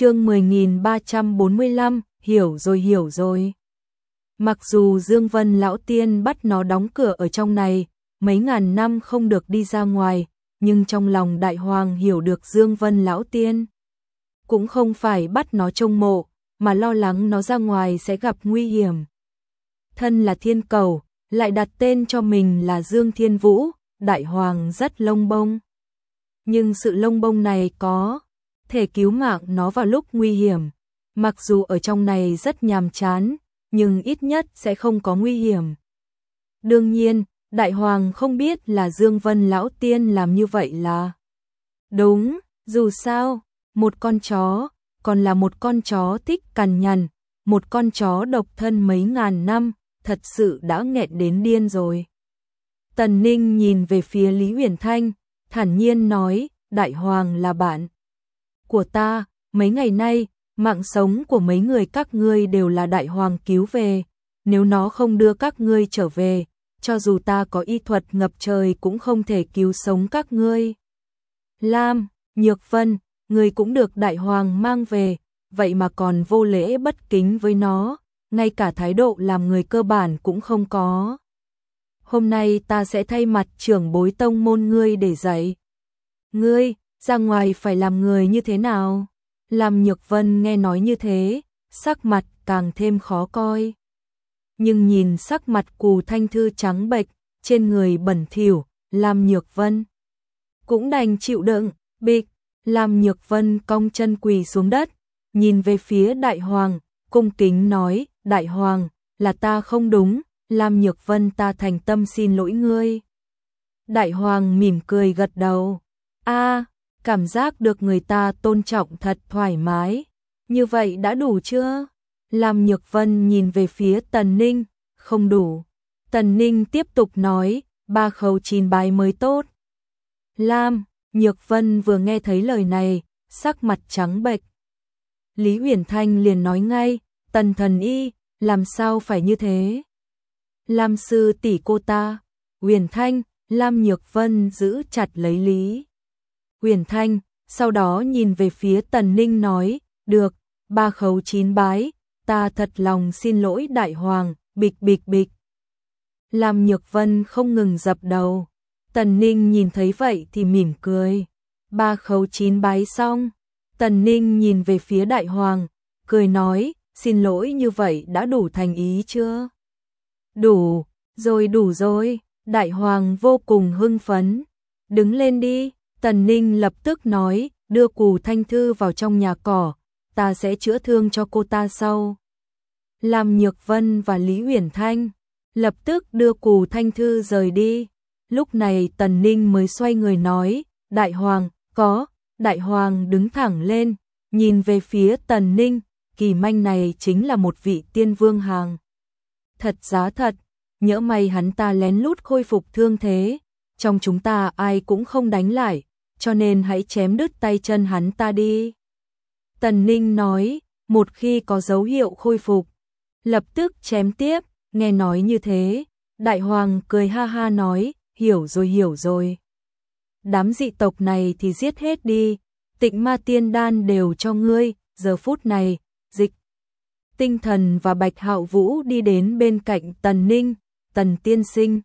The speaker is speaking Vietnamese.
chương 10345, hiểu rồi hiểu rồi. Mặc dù Dương Vân lão tiên bắt nó đóng cửa ở trong này, mấy ngàn năm không được đi ra ngoài, nhưng trong lòng đại hoàng hiểu được Dương Vân lão tiên. Cũng không phải bắt nó trông mộ, mà lo lắng nó ra ngoài sẽ gặp nguy hiểm. Thân là thiên cầu, lại đặt tên cho mình là Dương Thiên Vũ, đại hoàng rất lông bông. Nhưng sự lông bông này có thể cứu mạng nó vào lúc nguy hiểm. Mặc dù ở trong này rất nhàm chán, nhưng ít nhất sẽ không có nguy hiểm. Đương nhiên, Đại Hoàng không biết là Dương Vân Lão Tiên làm như vậy là đúng, dù sao, một con chó, còn là một con chó thích cằn nhằn, một con chó độc thân mấy ngàn năm, thật sự đã nghẹn đến điên rồi. Tần Ninh nhìn về phía Lý Huyền Thanh, thản nhiên nói, Đại Hoàng là bạn của ta, mấy ngày nay, mạng sống của mấy người các ngươi đều là Đại Hoàng cứu về, nếu nó không đưa các ngươi trở về, cho dù ta có y thuật ngập trời cũng không thể cứu sống các ngươi. Lam, Nhược Vân, ngươi cũng được Đại Hoàng mang về, vậy mà còn vô lễ bất kính với nó, ngay cả thái độ làm người cơ bản cũng không có. Hôm nay ta sẽ thay mặt trưởng bối tông môn ngươi để dạy. Ngươi, ra ngoài phải làm người như thế nào? Làm Nhược Vân nghe nói như thế, sắc mặt càng thêm khó coi. Nhưng nhìn sắc mặt cù thanh thư trắng bệch, trên người bẩn thỉu, làm Nhược Vân cũng đành chịu đựng, bịch, làm Nhược Vân cong chân quỳ xuống đất, nhìn về phía Đại Hoàng, cung kính nói, Đại Hoàng, là ta không đúng, làm Nhược Vân ta thành tâm xin lỗi ngươi. Đại Hoàng mỉm cười gật đầu, a cảm giác được người ta tôn trọng thật thoải mái, như vậy đã đủ chưa? Lam Nhược Vân nhìn về phía Tần Ninh, không đủ. Tần Ninh tiếp tục nói, ba khâu chín bài mới tốt. Lam, Nhược Vân vừa nghe thấy lời này, sắc mặt trắng bệch. Lý Huyền Thanh liền nói ngay, Tần Thần Y, làm sao phải như thế? Lam sư tỷ cô ta, Huyền Thanh, Lam Nhược Vân giữ chặt lấy Lý. Huyền Thanh, sau đó nhìn về phía Tần Ninh nói, được, ba khấu chín bái, ta thật lòng xin lỗi đại hoàng, bịch bịch bịch. Làm Nhược Vân không ngừng dập đầu. Tần Ninh nhìn thấy vậy thì mỉm cười. Ba khấu chín bái xong. Tần Ninh nhìn về phía đại hoàng, cười nói, xin lỗi như vậy đã đủ thành ý chưa? Đủ, rồi đủ rồi. Đại hoàng vô cùng hưng phấn. Đứng lên đi. Tần Ninh lập tức nói, đưa cù thanh thư vào trong nhà cỏ, ta sẽ chữa thương cho cô ta sau. Làm Nhược Vân và Lý Huyền Thanh, lập tức đưa cù thanh thư rời đi. Lúc này Tần Ninh mới xoay người nói, Đại Hoàng, có, Đại Hoàng đứng thẳng lên, nhìn về phía Tần Ninh, kỳ manh này chính là một vị tiên vương hàng. Thật giá thật, nhỡ may hắn ta lén lút khôi phục thương thế, trong chúng ta ai cũng không đánh lại, cho nên hãy chém đứt tay chân hắn ta đi. Tần Ninh nói, một khi có dấu hiệu khôi phục, lập tức chém tiếp, nghe nói như thế, Đại Hoàng cười ha ha nói, hiểu rồi hiểu rồi. Đám dị tộc này thì giết hết đi, tịnh ma tiên đan đều cho ngươi, giờ phút này, dịch. Tinh thần và Bạch Hạo Vũ đi đến bên cạnh Tần Ninh, Tần Tiên Sinh,